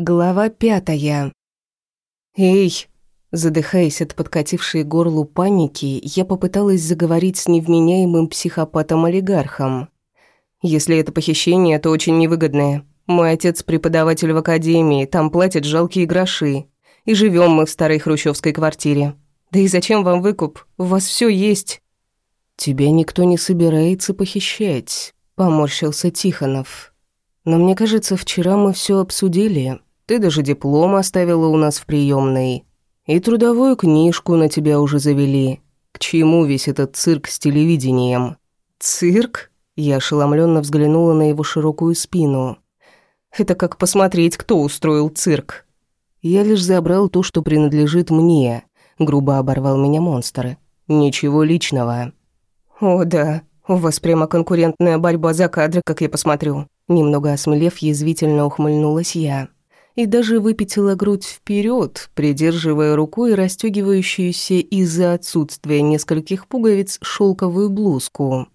Глава пятая. «Эй!» Задыхаясь от подкатившей горлу паники, я попыталась заговорить с невменяемым психопатом-олигархом. «Если это похищение, то очень невыгодное. Мой отец преподаватель в академии, там платят жалкие гроши. И живем мы в старой хрущевской квартире. Да и зачем вам выкуп? У вас все есть». «Тебя никто не собирается похищать», — поморщился Тихонов. «Но мне кажется, вчера мы все обсудили». Ты даже диплом оставила у нас в приемной. И трудовую книжку на тебя уже завели. К чему весь этот цирк с телевидением? Цирк? Я ошеломленно взглянула на его широкую спину. Это как посмотреть, кто устроил цирк. Я лишь забрал то, что принадлежит мне, грубо оборвал меня монстр. Ничего личного. О, да, у вас прямо конкурентная борьба за кадры, как я посмотрю. Немного осмелев, язвительно ухмыльнулась я и даже выпятила грудь вперед, придерживая рукой расстегивающуюся из-за отсутствия нескольких пуговиц шелковую блузку.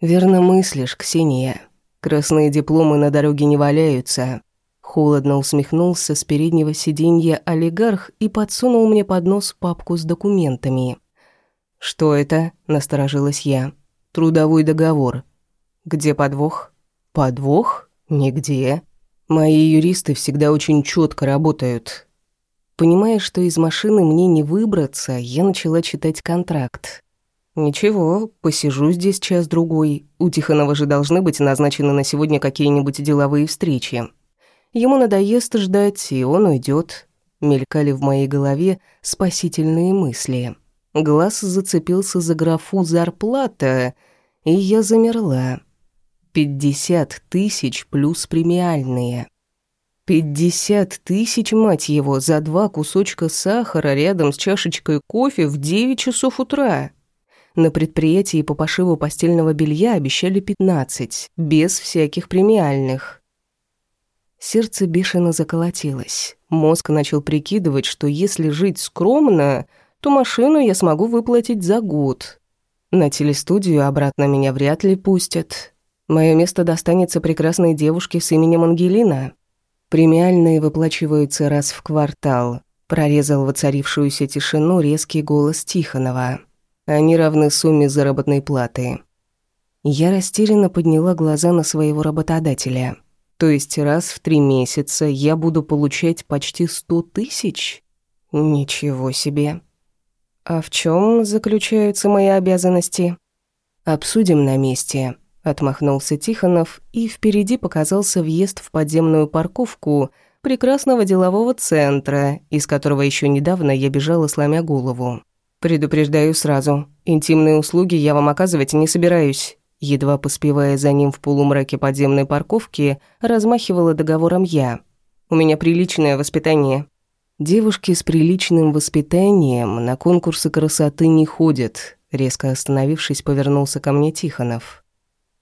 «Верно мыслишь, Ксения. Красные дипломы на дороге не валяются». Холодно усмехнулся с переднего сиденья олигарх и подсунул мне под нос папку с документами. «Что это?» – насторожилась я. «Трудовой договор». «Где подвох?» «Подвох? Нигде». Мои юристы всегда очень четко работают. Понимая, что из машины мне не выбраться, я начала читать контракт. Ничего, посижу здесь час-другой. У Тихонова же должны быть назначены на сегодня какие-нибудь деловые встречи. Ему надоест ждать, и он уйдет. Мелькали в моей голове спасительные мысли. Глаз зацепился за графу «зарплата», и я замерла. Пятьдесят тысяч плюс премиальные. Пятьдесят тысяч, мать его, за два кусочка сахара рядом с чашечкой кофе в девять часов утра. На предприятии по пошиву постельного белья обещали пятнадцать, без всяких премиальных. Сердце бешено заколотилось. Мозг начал прикидывать, что если жить скромно, то машину я смогу выплатить за год. На телестудию обратно меня вряд ли пустят. Мое место достанется прекрасной девушке с именем Ангелина. Премиальные выплачиваются раз в квартал. Прорезал воцарившуюся тишину резкий голос Тихонова. Они равны сумме заработной платы. Я растерянно подняла глаза на своего работодателя. То есть раз в три месяца я буду получать почти сто тысяч? Ничего себе. А в чем заключаются мои обязанности? Обсудим на месте. Отмахнулся Тихонов, и впереди показался въезд в подземную парковку прекрасного делового центра, из которого еще недавно я бежала, сломя голову. «Предупреждаю сразу, интимные услуги я вам оказывать не собираюсь». Едва поспевая за ним в полумраке подземной парковки, размахивала договором я. «У меня приличное воспитание». «Девушки с приличным воспитанием на конкурсы красоты не ходят», резко остановившись, повернулся ко мне Тихонов.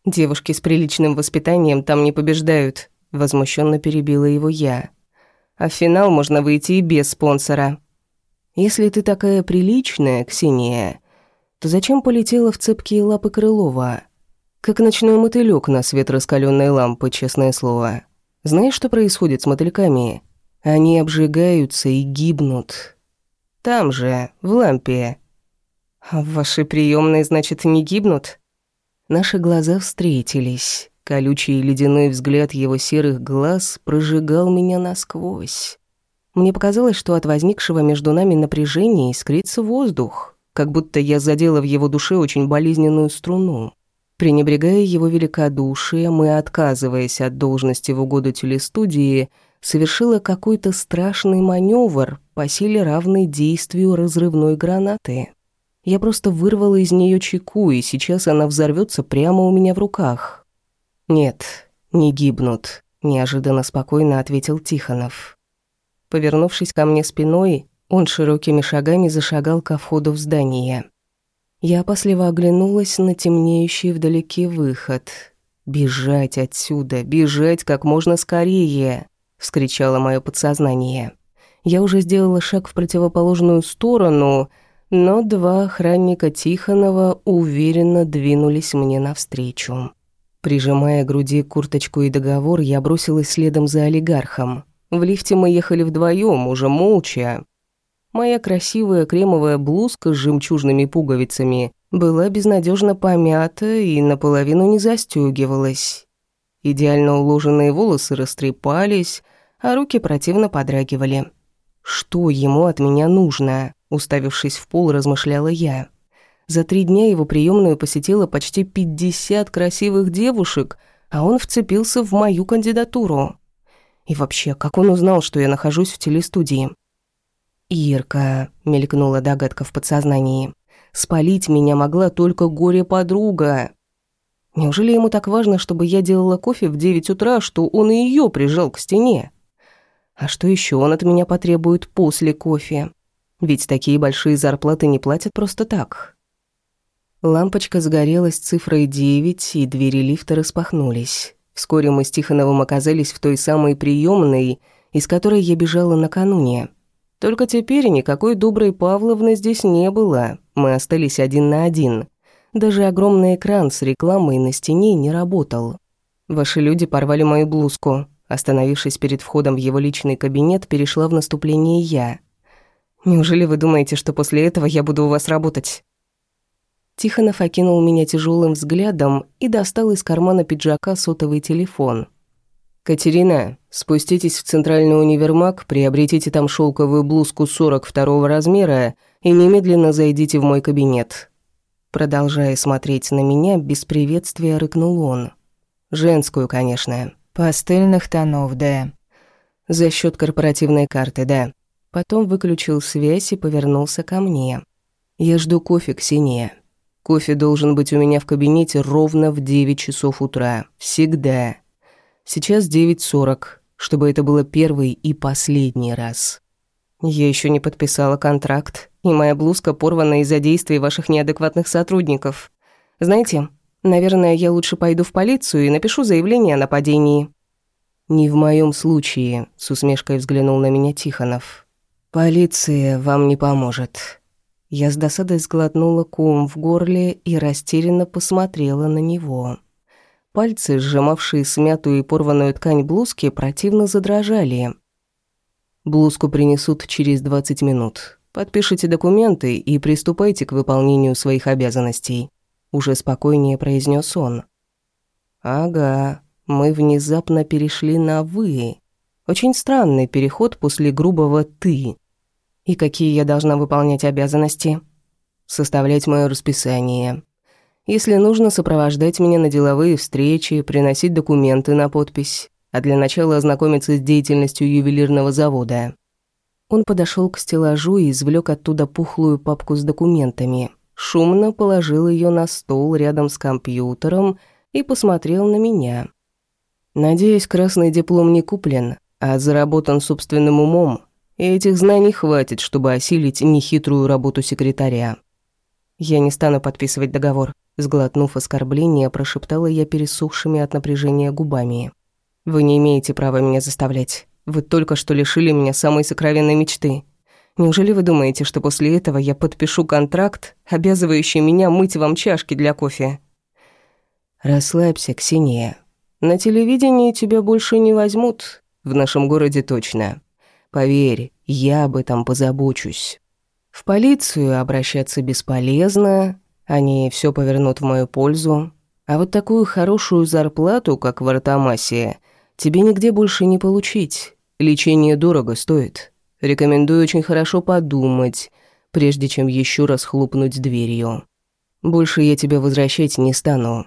Девушки с приличным воспитанием там не побеждают, возмущенно перебила его я. А в финал можно выйти и без спонсора. Если ты такая приличная, Ксения, то зачем полетела в цепкие лапы Крылова? Как ночной мотылёк на свет раскалённой лампы, честное слово. Знаешь, что происходит с мотыльками? Они обжигаются и гибнут. Там же, в лампе. А ваши приёмные, значит, не гибнут? Наши глаза встретились. Колючий ледяной взгляд его серых глаз прожигал меня насквозь. Мне показалось, что от возникшего между нами напряжения искрится воздух, как будто я задела в его душе очень болезненную струну. Пренебрегая его великодушием и отказываясь от должности в угоду телестудии, совершила какой-то страшный маневр по силе равной действию разрывной гранаты. Я просто вырвала из нее чеку, и сейчас она взорвется прямо у меня в руках. «Нет, не гибнут», — неожиданно спокойно ответил Тихонов. Повернувшись ко мне спиной, он широкими шагами зашагал ко входу в здание. Я опасливо оглянулась на темнеющий вдалеке выход. «Бежать отсюда, бежать как можно скорее!» — вскричало мое подсознание. Я уже сделала шаг в противоположную сторону — но два охранника Тихонова уверенно двинулись мне навстречу. Прижимая к груди курточку и договор, я бросилась следом за олигархом. В лифте мы ехали вдвоем, уже молча. Моя красивая кремовая блузка с жемчужными пуговицами была безнадежно помята и наполовину не застегивалась. Идеально уложенные волосы растрепались, а руки противно подрагивали. «Что ему от меня нужно?» Уставившись в пол, размышляла я. За три дня его приемную посетило почти пятьдесят красивых девушек, а он вцепился в мою кандидатуру. И вообще, как он узнал, что я нахожусь в телестудии? «Ирка», — мелькнула догадка в подсознании. «Спалить меня могла только горе-подруга. Неужели ему так важно, чтобы я делала кофе в девять утра, что он и ее прижал к стене? А что еще он от меня потребует после кофе? Ведь такие большие зарплаты не платят просто так. Лампочка загорелась цифрой девять, и двери лифта распахнулись. Вскоре мы с Тихоновым оказались в той самой приемной, из которой я бежала накануне. Только теперь никакой доброй Павловны здесь не было. Мы остались один на один. Даже огромный экран с рекламой на стене не работал. Ваши люди порвали мою блузку. Остановившись перед входом в его личный кабинет, перешла в наступление я. Неужели вы думаете, что после этого я буду у вас работать? Тихонов окинул меня тяжелым взглядом и достал из кармана пиджака сотовый телефон. «Катерина, спуститесь в центральный универмаг, приобретите там шелковую блузку 42 размера и немедленно зайдите в мой кабинет. Продолжая смотреть на меня, без приветствия рыкнул он. «Женскую, конечно. Пастельных тонов, да. За счет корпоративной карты, да». Потом выключил связь и повернулся ко мне. «Я жду кофе, Ксения. Кофе должен быть у меня в кабинете ровно в 9 часов утра. Всегда. Сейчас 9.40, чтобы это было первый и последний раз». Я еще не подписала контракт, и моя блузка порвана из-за действий ваших неадекватных сотрудников. Знаете, наверное, я лучше пойду в полицию и напишу заявление о нападении». «Не в моем случае», — с усмешкой взглянул на меня Тихонов. «Полиция вам не поможет». Я с досадой сглотнула ком в горле и растерянно посмотрела на него. Пальцы, сжимавшие смятую и порванную ткань блузки, противно задрожали. Блузку принесут через 20 минут. Подпишите документы и приступайте к выполнению своих обязанностей», — уже спокойнее произнес он. «Ага, мы внезапно перешли на «вы». Очень странный переход после грубого «ты». И какие я должна выполнять обязанности? Составлять мое расписание. Если нужно, сопровождать меня на деловые встречи, приносить документы на подпись а для начала ознакомиться с деятельностью ювелирного завода. Он подошел к стеллажу и извлек оттуда пухлую папку с документами. Шумно положил ее на стол рядом с компьютером и посмотрел на меня. «Надеюсь, красный диплом не куплен, а заработан собственным умом, и этих знаний хватит, чтобы осилить нехитрую работу секретаря». «Я не стану подписывать договор», — сглотнув оскорбление, прошептала я пересохшими от напряжения губами. Вы не имеете права меня заставлять. Вы только что лишили меня самой сокровенной мечты. Неужели вы думаете, что после этого я подпишу контракт, обязывающий меня мыть вам чашки для кофе? Расслабься, Ксения. На телевидении тебя больше не возьмут. В нашем городе точно. Поверь, я об этом позабочусь. В полицию обращаться бесполезно, они все повернут в мою пользу. А вот такую хорошую зарплату, как в Артамасе, Тебе нигде больше не получить. Лечение дорого стоит. Рекомендую очень хорошо подумать, прежде чем еще раз хлопнуть дверью. Больше я тебя возвращать не стану».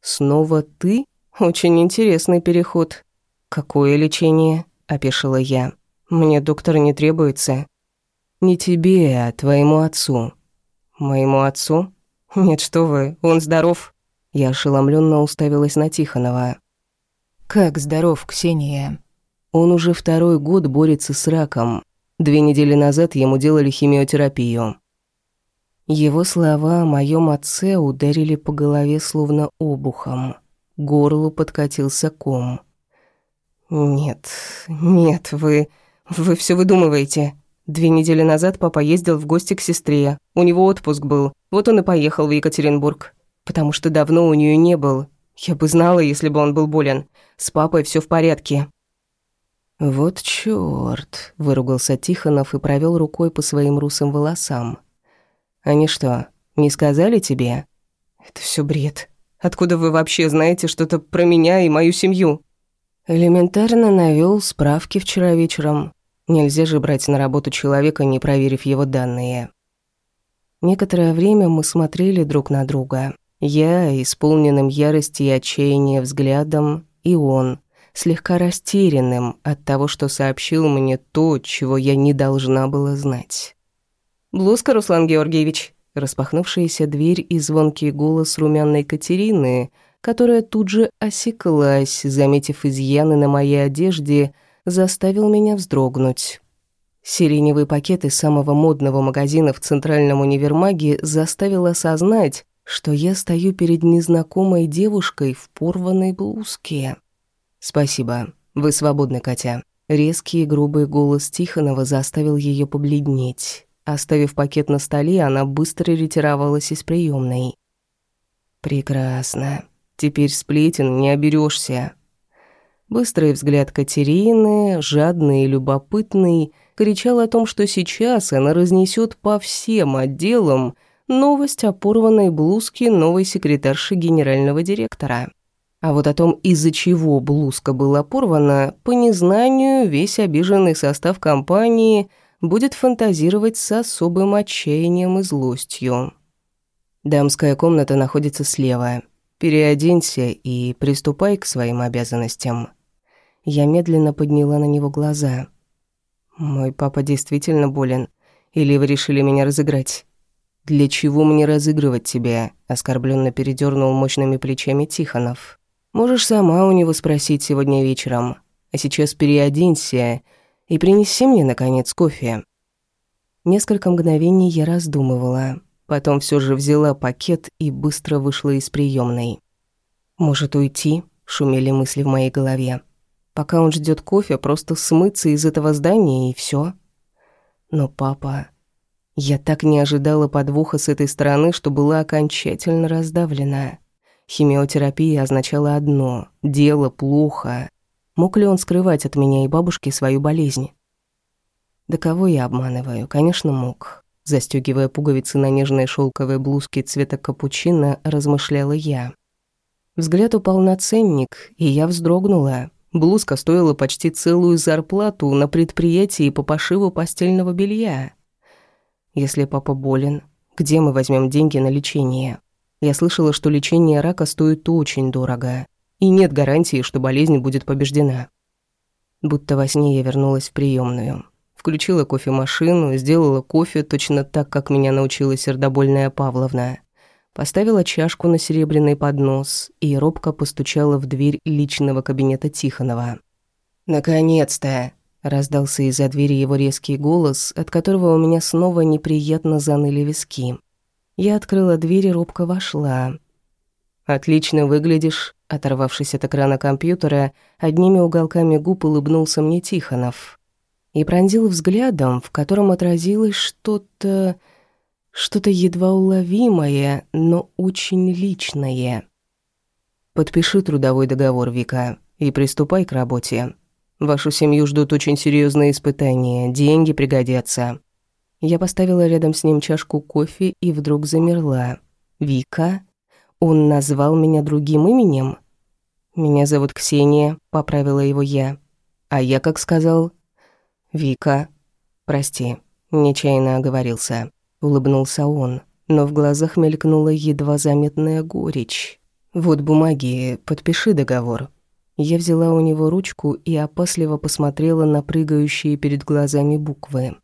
«Снова ты? Очень интересный переход. Какое лечение?» – опешила я. «Мне доктор не требуется». «Не тебе, а твоему отцу». «Моему отцу? Нет, что вы, он здоров». Я ошеломленно уставилась на Тихонова. «Как здоров, Ксения?» Он уже второй год борется с раком. Две недели назад ему делали химиотерапию. Его слова о моем отце ударили по голове словно обухом. Горлу подкатился ком. «Нет, нет, вы... вы все выдумываете. Две недели назад папа ездил в гости к сестре. У него отпуск был. Вот он и поехал в Екатеринбург. Потому что давно у нее не был. Я бы знала, если бы он был болен. С папой все в порядке». «Вот чёрт!» — выругался Тихонов и провёл рукой по своим русым волосам. «Они что, не сказали тебе?» «Это всё бред. Откуда вы вообще знаете что-то про меня и мою семью?» Элементарно навёл справки вчера вечером. Нельзя же брать на работу человека, не проверив его данные. Некоторое время мы смотрели друг на друга. Я, исполненным ярости и отчаяния взглядом, и он, слегка растерянным от того, что сообщил мне то, чего я не должна была знать. «Блузка, Руслан Георгиевич!» Распахнувшаяся дверь и звонкий голос румяной Катерины, которая тут же осеклась, заметив изъяны на моей одежде, заставил меня вздрогнуть. Сиреневый пакет из самого модного магазина в центральном универмаге заставил осознать, что я стою перед незнакомой девушкой в порванной блузке. «Спасибо. Вы свободны, Катя». Резкий и грубый голос Тихонова заставил ее побледнеть. Оставив пакет на столе, она быстро ретировалась из приемной. «Прекрасно. Теперь сплетен не оберешься. Быстрый взгляд Катерины, жадный и любопытный, кричал о том, что сейчас она разнесет по всем отделам новость о порванной блузке новой секретарши генерального директора. А вот о том, из-за чего блузка была порвана, по незнанию весь обиженный состав компании будет фантазировать с особым отчаянием и злостью. Дамская комната находится слева. Переоденься и приступай к своим обязанностям. Я медленно подняла на него глаза. Мой папа действительно болен. Или вы решили меня разыграть? Для чего мне разыгрывать тебя? Оскорбленно передернул мощными плечами Тихонов. Можешь сама у него спросить сегодня вечером. А сейчас переоденься и принеси мне, наконец, кофе». Несколько мгновений я раздумывала. Потом все же взяла пакет и быстро вышла из приемной. «Может, уйти?» – шумели мысли в моей голове. «Пока он ждет кофе, просто смыться из этого здания и все. Но папа... Я так не ожидала подвоха с этой стороны, что была окончательно раздавлена. Химиотерапия означала одно – дело плохо. Мог ли он скрывать от меня и бабушки свою болезнь? Да кого я обманываю? Конечно, мог. Застёгивая пуговицы на нежной шелковой блузке цвета капучино, размышляла я. Взгляд упал на ценник, и я вздрогнула. Блузка стоила почти целую зарплату на предприятии по пошиву постельного белья. Если папа болен, где мы возьмем деньги на лечение? Я слышала, что лечение рака стоит очень дорого, и нет гарантии, что болезнь будет побеждена. Будто во сне я вернулась в приемную, Включила кофемашину, сделала кофе точно так, как меня научила сердобольная Павловна. Поставила чашку на серебряный поднос и робко постучала в дверь личного кабинета Тихонова. «Наконец-то!» — раздался из-за двери его резкий голос, от которого у меня снова неприятно заныли виски. Я открыла дверь и робко вошла. «Отлично выглядишь», — оторвавшись от экрана компьютера, одними уголками губ улыбнулся мне Тихонов. И пронзил взглядом, в котором отразилось что-то... что-то едва уловимое, но очень личное. «Подпиши трудовой договор, Вика, и приступай к работе. Вашу семью ждут очень серьезные испытания, деньги пригодятся». Я поставила рядом с ним чашку кофе и вдруг замерла. «Вика? Он назвал меня другим именем?» «Меня зовут Ксения», — поправила его я. «А я как сказал?» «Вика». «Прости, нечаянно оговорился», — улыбнулся он, но в глазах мелькнула едва заметная горечь. «Вот бумаги, подпиши договор». Я взяла у него ручку и опасливо посмотрела на прыгающие перед глазами буквы.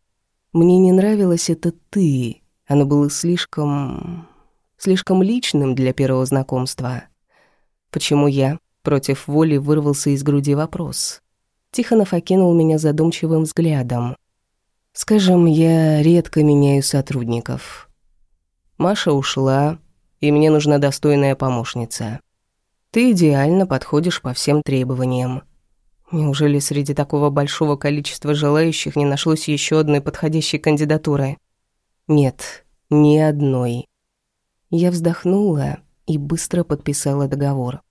Мне не нравилось это «ты». Оно было слишком... слишком личным для первого знакомства. Почему я? Против воли вырвался из груди вопрос. Тихонов окинул меня задумчивым взглядом. «Скажем, я редко меняю сотрудников. Маша ушла, и мне нужна достойная помощница. Ты идеально подходишь по всем требованиям. Неужели среди такого большого количества желающих не нашлось еще одной подходящей кандидатуры? Нет, ни одной. Я вздохнула и быстро подписала договор.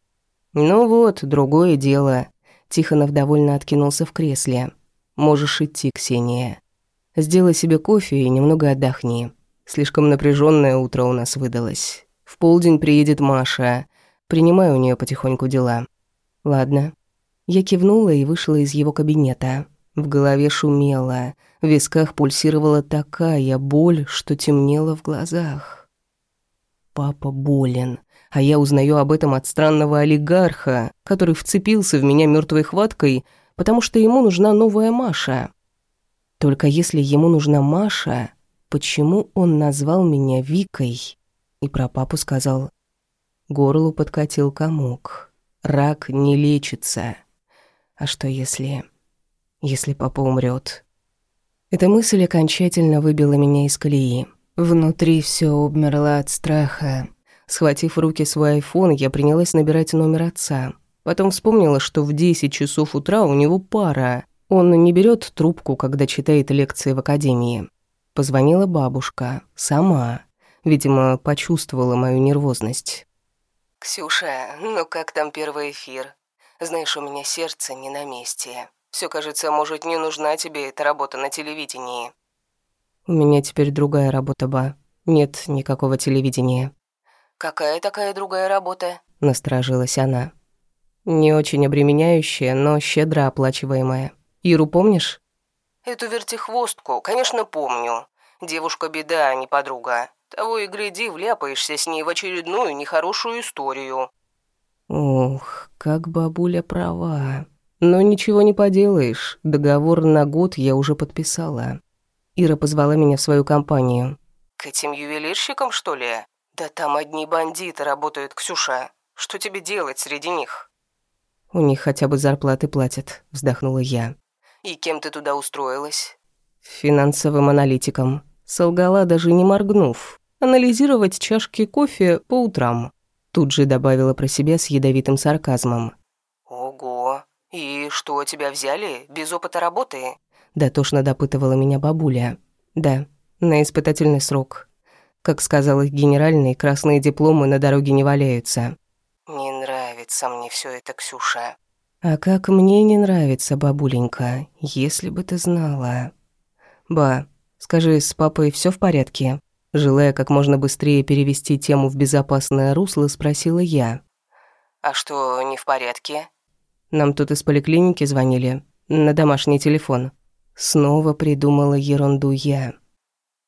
Ну вот, другое дело. Тихонов довольно откинулся в кресле. «Можешь идти, Ксения. Сделай себе кофе и немного отдохни. Слишком напряженное утро у нас выдалось. В полдень приедет Маша. Принимай у нее потихоньку дела». «Ладно». Я кивнула и вышла из его кабинета. В голове шумело, в висках пульсировала такая боль, что темнело в глазах. Папа болен, а я узнаю об этом от странного олигарха, который вцепился в меня мертвой хваткой, потому что ему нужна новая Маша. Только если ему нужна Маша, почему он назвал меня Викой? И про папу сказал. Горлу подкатил комок. Рак не лечится. А что если если папа умрет. Эта мысль окончательно выбила меня из колеи. Внутри все обмерло от страха. Схватив в руки свой айфон, я принялась набирать номер отца. Потом вспомнила, что в 10 часов утра у него пара. Он не берет трубку, когда читает лекции в академии. Позвонила бабушка. Сама. Видимо, почувствовала мою нервозность. «Ксюша, ну как там первый эфир? Знаешь, у меня сердце не на месте. Все кажется, может, не нужна тебе эта работа на телевидении. У меня теперь другая работа, ба. Нет никакого телевидения. Какая такая другая работа? Насторожилась она. Не очень обременяющая, но щедро оплачиваемая. Иру помнишь? Эту вертихвостку, конечно, помню. Девушка беда, а не подруга. Того и гляди, вляпаешься с ней в очередную нехорошую историю. Ух, как бабуля права. Но ничего не поделаешь, договор на год я уже подписала. Ира позвала меня в свою компанию. «К этим ювелирщикам, что ли? Да там одни бандиты работают, Ксюша. Что тебе делать среди них?» «У них хотя бы зарплаты платят», — вздохнула я. «И кем ты туда устроилась?» «Финансовым аналитиком. Солгала, даже не моргнув. Анализировать чашки кофе по утрам». Тут же добавила про себя с ядовитым сарказмом. «Ого, «И что, тебя взяли? Без опыта работы?» Дотошно допытывала меня бабуля. «Да, на испытательный срок. Как сказал их генеральный, красные дипломы на дороге не валяются». «Не нравится мне все это, Ксюша». «А как мне не нравится, бабуленька, если бы ты знала». «Ба, скажи, с папой все в порядке?» Желая как можно быстрее перевести тему в безопасное русло, спросила я. «А что, не в порядке?» Нам тут из поликлиники звонили. На домашний телефон. Снова придумала ерунду я.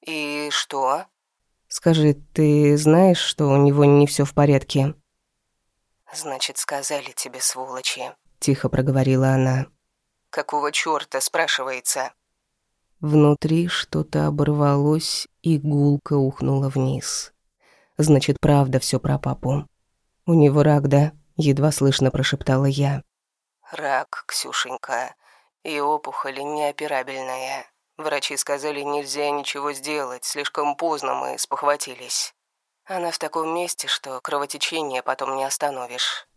«И что?» «Скажи, ты знаешь, что у него не все в порядке?» «Значит, сказали тебе, сволочи», — тихо проговорила она. «Какого чёрта?» — спрашивается. Внутри что-то оборвалось, и гулко ухнуло вниз. «Значит, правда все про папу. У него рак, да?» — едва слышно прошептала я. Рак, Ксюшенька, и опухоль неоперабельная. Врачи сказали, нельзя ничего сделать, слишком поздно мы спохватились. Она в таком месте, что кровотечение потом не остановишь.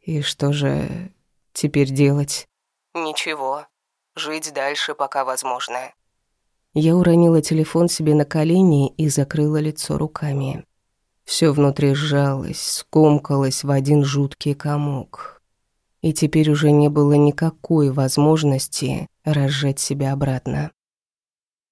И что же теперь делать? Ничего. Жить дальше, пока возможно. Я уронила телефон себе на колени и закрыла лицо руками. Все внутри сжалось, скомкалось в один жуткий комок и теперь уже не было никакой возможности разжать себя обратно.